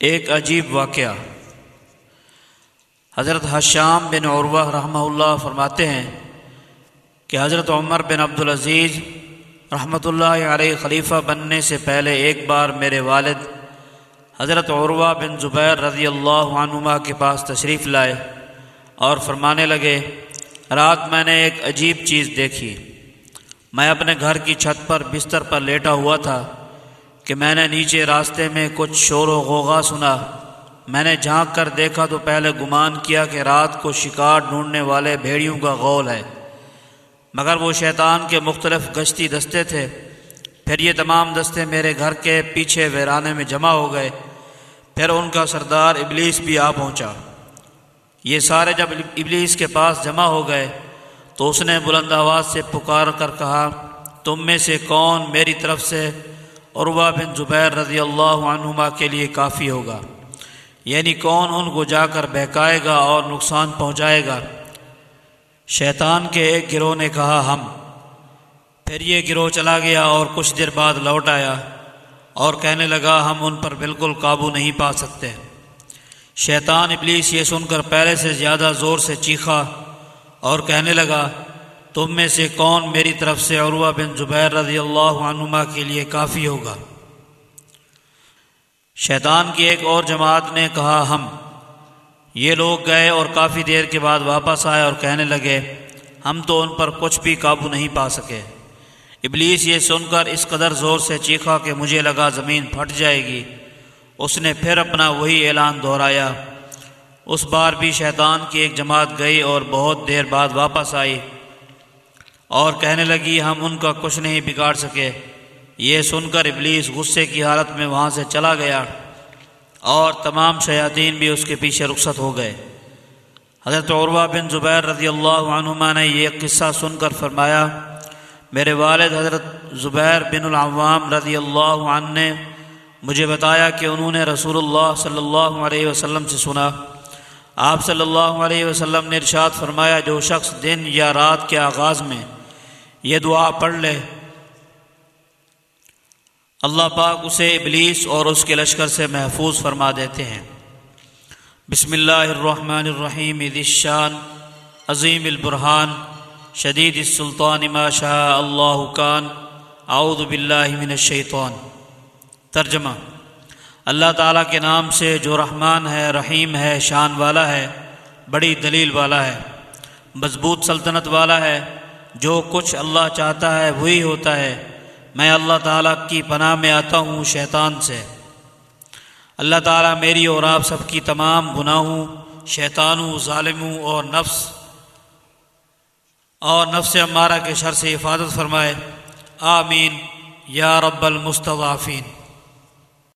ایک عجیب واقعہ۔ حضرت حشام بن عروہ رحمہ اللہ فرماتے ہیں کہ حضرت عمر بن عبدالعزیز رحمۃ اللہ علیہ خلیفہ بننے سے پہلے ایک بار میرے والد حضرت عروہ بن زبیر رضی اللہ عنما کے پاس تشریف لائے اور فرمانے لگے، رات میں نے ایک عجیب چیز دیکھی۔ میں اپنے گھر کی چھت پر بستر پر لیٹا ہوا تھا۔ کہ میں نے نیچے راستے میں کچھ شور و غوغا سنا۔ میں نے جھانک کر دیکھا تو پہلے گمان کیا کہ رات کو شکار ڈھونڈنے والے بھیڑیوں کا غول ہے۔ مگر وہ شیطان کے مختلف گشتی دستے تھے۔ پھر یہ تمام دستے میرے گھر کے پیچھے ویرانے میں جمع ہو گئے۔ پھر ان کا سردار ابلیس بھی آ پہنچا۔ یہ سارے جب ابلیس کے پاس جمع ہو گئے تو اس نے بلند آواز سے پکار کر کہا، تم میں سے کون میری طرف سے عروہ بن زبیر رضی اللہ عنہما کے لیے کافی ہوگا۔ یعنی کون ان کو جا کر بہکائے گا اور نقصان پہنچائے گا؟ شیطان کے ایک گروہ نے کہا، ہم۔ پھر یہ گروہ چلا گیا اور کچھ دیر بعد لوٹ آیا اور کہنے لگا، ہم ان پر بالکل قابو نہیں پا سکتے۔ شیطان ابلیس یہ سن کر پہلے سے زیادہ زور سے چیخا اور کہنے لگا تم میں سے کون میری طرف سے عروہ بن زبیر رضی اللہ عنما کے لیے کافی ہوگا؟ شیطان کی ایک اور جماعت نے کہا، ہم۔ یہ لوگ گئے اور کافی دیر کے بعد واپس آئے اور کہنے لگے، ہم تو ان پر کچھ بھی قابو نہیں پا سکے۔ ابلیس یہ سن کر اس قدر زور سے چیخا کہ مجھے لگا زمین پھٹ جائے گی۔ اس نے پھر اپنا وہی اعلان دہرایا۔ اس بار بھی شیطان کی ایک جماعت گئی اور بہت دیر بعد واپس آئی۔ اور کہنے لگی، ہم ان کا کچھ نہیں بگاڑ سکے۔ یہ سن کر ابلیس غصے کی حالت میں وہاں سے چلا گیا اور تمام شیاطین بھی اس کے پیچھے رخصت ہو گئے۔ حضرت عروہ بن زبیر رضی اللہ عنہما نے یہ قصہ سن کر فرمایا، میرے والد حضرت زبیر بن العوام رضی اللہ عنہ نے مجھے بتایا کہ انہوں نے رسول اللہ صلی اللہ علیہ وسلم سے سنا۔ آپ صلی اللہ علیہ وسلم نے ارشاد فرمایا، جو شخص دن یا رات کے آغاز میں یہ دعا پڑھ لے۔ اللہ پاک اسے ابلیس اور اس کے لشکر سے محفوظ فرما دیتے ہیں۔ بسم اللہ الرحمن الرحیم الشان، عظیم البرحان شدید السلطان ما شاء اللہ کان، اعوذ باللہ من الشیطان۔ ترجمہ، اللہ تعالیٰ کے نام سے جو رحمان ہے، رحیم ہے، شان والا ہے، بڑی دلیل والا ہے، مضبوط سلطنت والا ہے جو کچھ اللہ چاہتا ہے وہی ہوتا ہے۔ میں اللہ تعالیٰ کی پناہ میں آتا ہوں شیطان سے۔ اللہ تعالیٰ میری اور آپ سب کی تمام گناہوں، شیطانوں، ظالموں اور نفس اور نفس عمارہ کے شر سے حفاظت فرمائے۔ آمین۔ یا رب المستضعفین۔